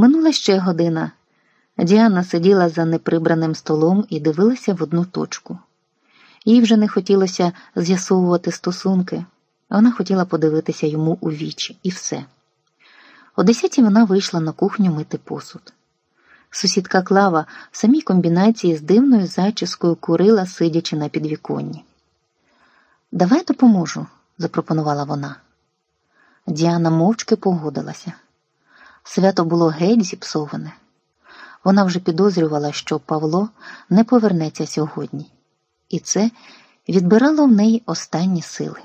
Минула ще година. Діана сиділа за неприбраним столом і дивилася в одну точку. Їй вже не хотілося з'ясовувати стосунки, вона хотіла подивитися йому у вічі, і все. О десятій вона вийшла на кухню мити посуд. Сусідка Клава в самій комбінації з дивною зачіскою курила, сидячи на підвіконні. Давай допоможу, запропонувала вона. Діана мовчки погодилася. Свято було геть зіпсоване. Вона вже підозрювала, що Павло не повернеться сьогодні, і це відбирало в неї останні сили.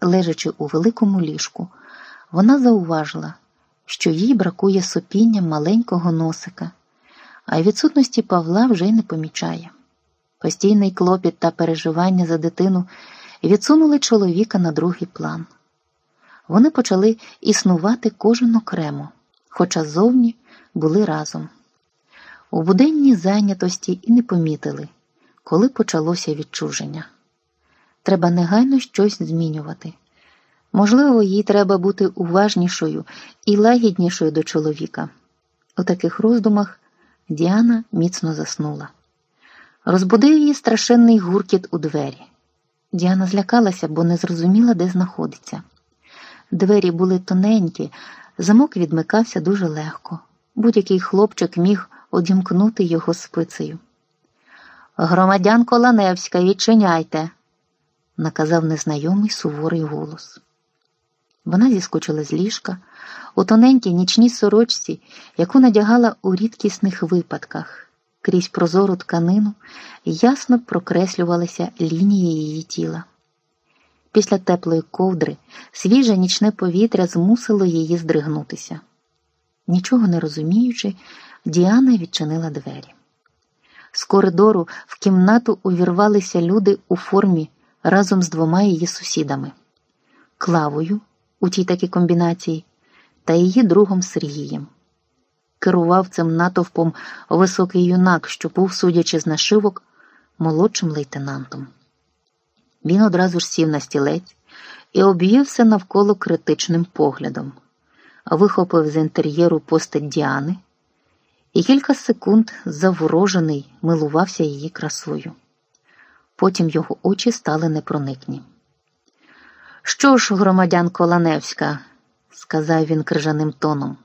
Лежачи у великому ліжку, вона зауважила, що їй бракує сопіння маленького носика, а відсутності Павла вже й не помічає. Постійний клопіт та переживання за дитину відсунули чоловіка на другий план. Вони почали існувати кожен окремо, хоча зовні були разом. У буденній зайнятості і не помітили, коли почалося відчуження. Треба негайно щось змінювати. Можливо, їй треба бути уважнішою і лагіднішою до чоловіка. У таких роздумах Діана міцно заснула. Розбудив її страшенний гуркіт у двері. Діана злякалася, бо не зрозуміла, де знаходиться. Двері були тоненькі, замок відмикався дуже легко. Будь-який хлопчик міг одімкнути його спицею. Громадянко Ланевська, відчиняйте, наказав незнайомий суворий голос. Вона зіскочила з ліжка у тоненькій нічній сорочці, яку надягала у рідкісних випадках. Крізь прозору тканину ясно прокреслювалися лінії її тіла. Після теплої ковдри свіже нічне повітря змусило її здригнутися. Нічого не розуміючи, Діана відчинила двері. З коридору в кімнату увірвалися люди у формі разом з двома її сусідами Клавою у тій такій комбінації та її другом Сергієм. Керував цим натовпом високий юнак, що був, судячи з нашивок, молодшим лейтенантом. Він одразу ж сів на стілець і обвівся навколо критичним поглядом, вихопив з інтер'єру постать Діани і кілька секунд заворожений милувався її красою. Потім його очі стали непроникні. Що ж, громадянко Ланевська, сказав він крижаним тоном,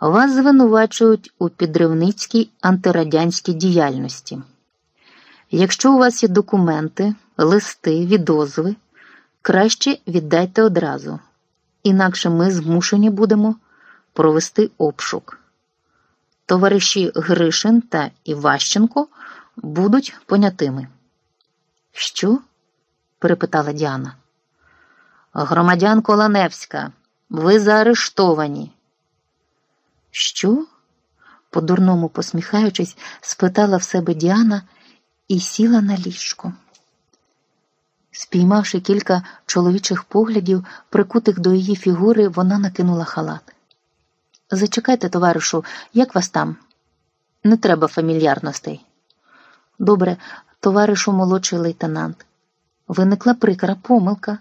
вас звинувачують у підривницькій антирадянській діяльності. Якщо у вас є документи, листи, відозви, краще віддайте одразу, інакше ми змушені будемо провести обшук. Товариші Гришин та Іващенко будуть понятими. Що? перепитала Діана. Громадянко Ланевська, ви заарештовані. Що? по-дурному посміхаючись, спитала в себе Діана і сіла на ліжко. Спіймавши кілька чоловічих поглядів, прикутих до її фігури, вона накинула халат. Зачекайте, товаришу, як вас там? Не треба фамільярностей. Добре, товаришу молодший лейтенант. Виникла прикра помилка.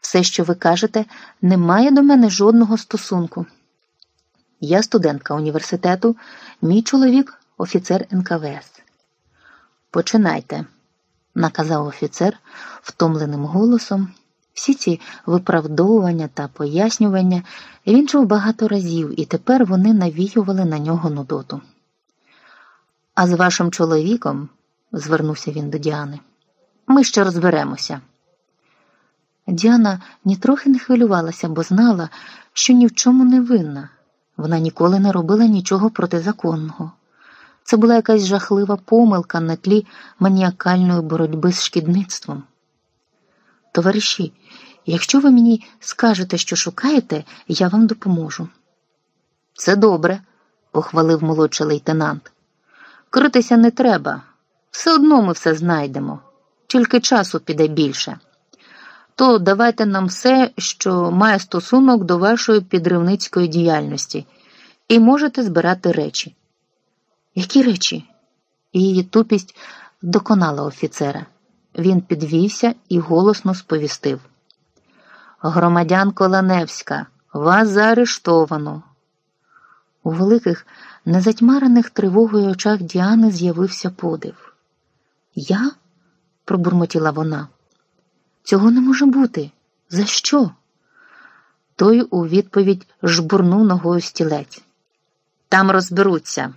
Все, що ви кажете, не має до мене жодного стосунку. Я студентка університету, мій чоловік офіцер НКВС. Починайте, наказав офіцер втомленим голосом. Всі ці виправдовування та пояснювання він чув багато разів, і тепер вони навіювали на нього нудоту. А з вашим чоловіком, звернувся він до Діани, ми ще розберемося. Діана нітрохи не хвилювалася, бо знала, що ні в чому не винна. Вона ніколи не робила нічого протизаконного. Це була якась жахлива помилка на тлі маніакальної боротьби з шкідництвом. Товариші, якщо ви мені скажете, що шукаєте, я вам допоможу. Це добре, похвалив молодший лейтенант. Критися не треба. Все одно ми все знайдемо, тільки часу піде більше. То давайте нам все, що має стосунок до вашої підривницької діяльності, і можете збирати речі. Які речі? Її тупість доконала офіцера. Він підвівся і голосно сповістив. Громадянко Ланевська, вас заарештовано. У великих, незатьмарених тривогою очах Діани з'явився подив. Я? пробурмотіла вона. Цього не може бути. За що? Той у відповідь жбурнув ногою стілець. Там розберуться.